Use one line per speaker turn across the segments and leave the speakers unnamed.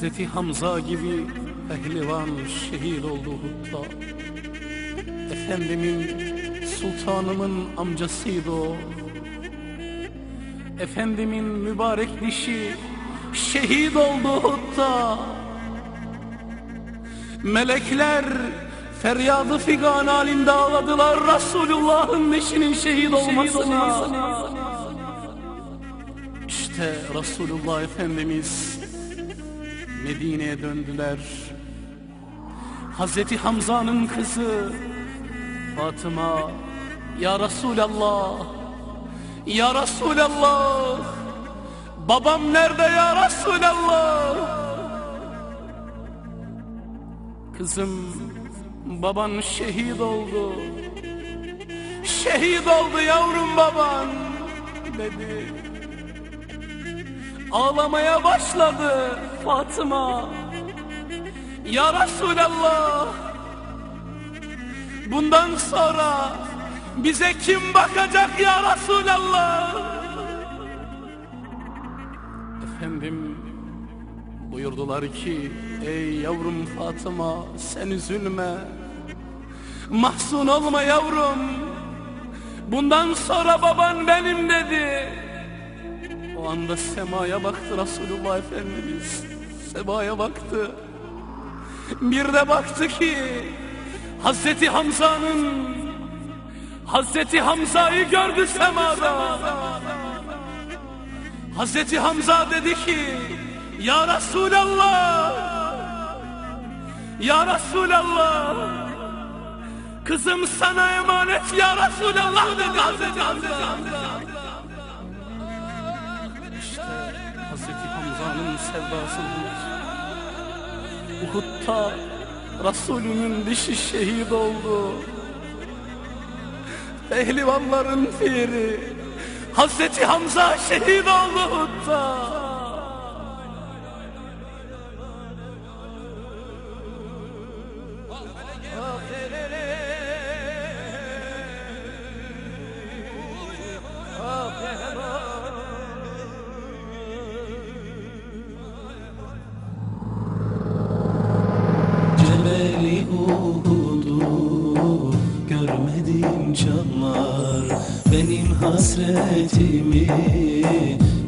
Hazreti Hamza gibi pehlivan şehit oldu Uhud'da Efendimin, sultanımın amcasıydı o. Efendimin mübarek dişi şehit oldu Uhud'da Melekler feryadı figan halinde ağladılar Resulullah'ın neşinin şehit olmasına. İşte Resulullah Efendimiz Medine'ye döndüler. Hazreti Hamza'nın kızı Fatıma Ya Resulallah Ya Resulallah Babam nerede ya Resulallah? Kızım baban şehit oldu. Şehit oldu yavrum baban dedi Ağlamaya başladı Fatıma Ya Resulallah. Bundan sonra bize kim bakacak ya Resulallah? Efendim buyurdular ki ey yavrum Fatıma sen üzülme. Mahzun olma yavrum. Bundan sonra baban benim dedi O anda semaya baktı Resulullah Efendimiz. Semaya baktı. Bir de baktı ki Hazreti Hamza'nın Hazreti Hamza'yı gördü semada. Hazreti Hamza dedi ki Ya Resulallah Ya Resulallah Kızım sana emanet ya Resulallah dedi Hazreti Hamza sevdası budur Uhud'da Resulünün dişi şehit oldu. Pehlivanların piri Hazreti Hamza şehit oldu Uhud'da
hasretimi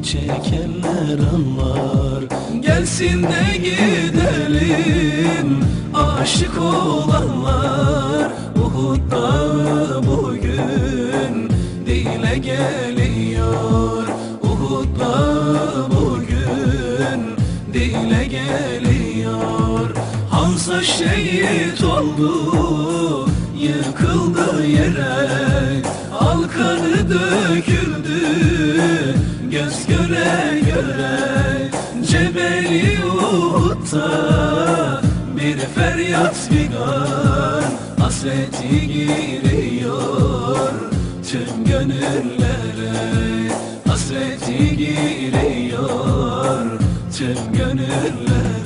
çekenler anlar. Gelsin de gidelim aşık olanlar. Uhud dağı bugün dile geliyor. Uhud dağı bugün dile geliyor. Hamza şehit oldu Yıkıldı yere Alkanı döküldü Göz göre göre. Cebeli Uhud'da Bir feryat figan Hasreti giriyor Tüm gönüllere. Hasreti giriyor Tüm gönüllere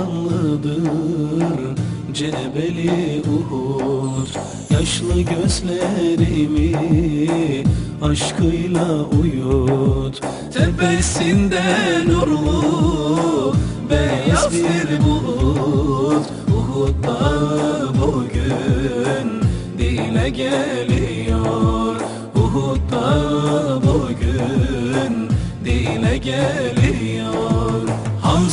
dumanlıdır Cebeli Uhud Yaşlı gözlerimi aşkıyla uyut. Tepesinde nurlu beyaz bir bulut. Uhud dağı bugün dile geliyor. Uhud dağı bugün dile geliyor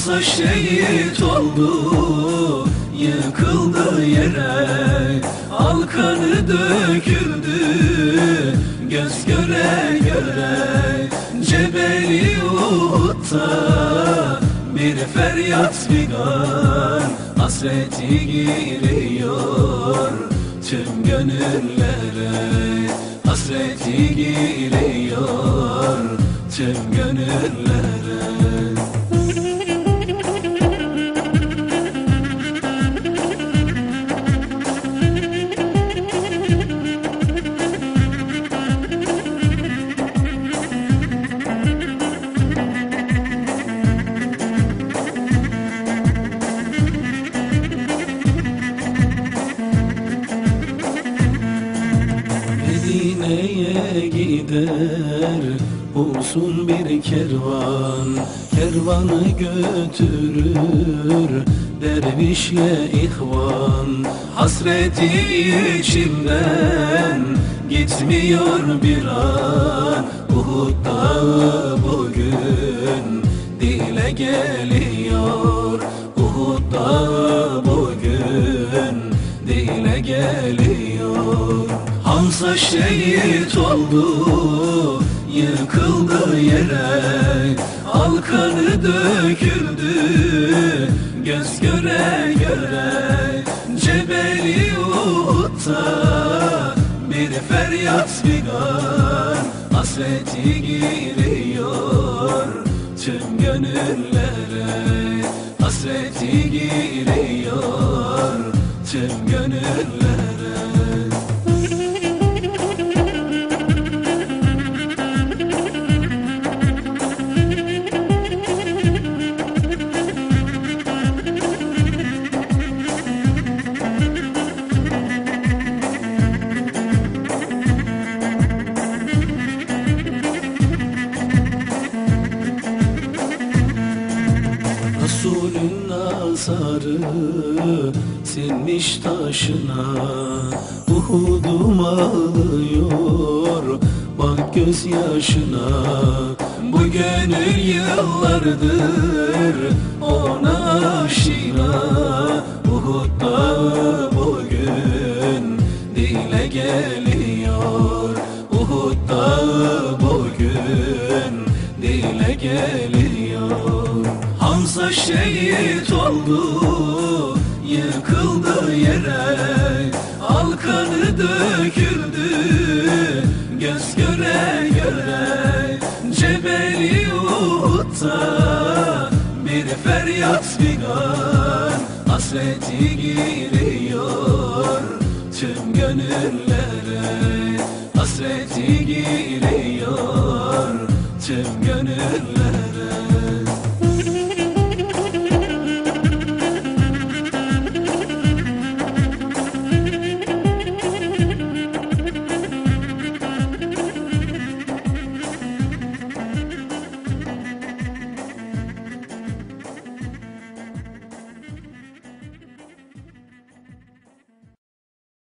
Hamza şehit oldu Yıkıldı yere. Alkanı döküldü Göz göre göre. Cebeli Uhud'da Bir feryat figan Hasreti giriyor Tüm gönüllere. Hasreti giriyor Tüm gönüllere gider Olsun bir kervan. Kervanı götürür Dervişle ihvan. Hasreti içimden Gitmiyor bir an. Uhud'da bugün Dile geliyor. Uhud'da Hamza şehit oldu yıkıldı yere. Alkanı döküldü göz göre göre. Cebeli Uhud'da bir feryat figan. Hasreti giriyor tüm gönüllere. Hasreti giriyor tüm gönüllere sinmiş taşına. Uhud'um ağlıyor bak gözyaşına. Bu gönül yıllardır ona aşina. Uhud dağı bugün dile geliyor. Uhud dağı bugün dile geliyor. Hamza şehit oldu yere Alkanı döküldü. Göz göre göre Cebeli Uhud'da Bir feryat figan. Hasreti giriyor Tüm gönüllere. Hasreti giriyor Tüm gönüllere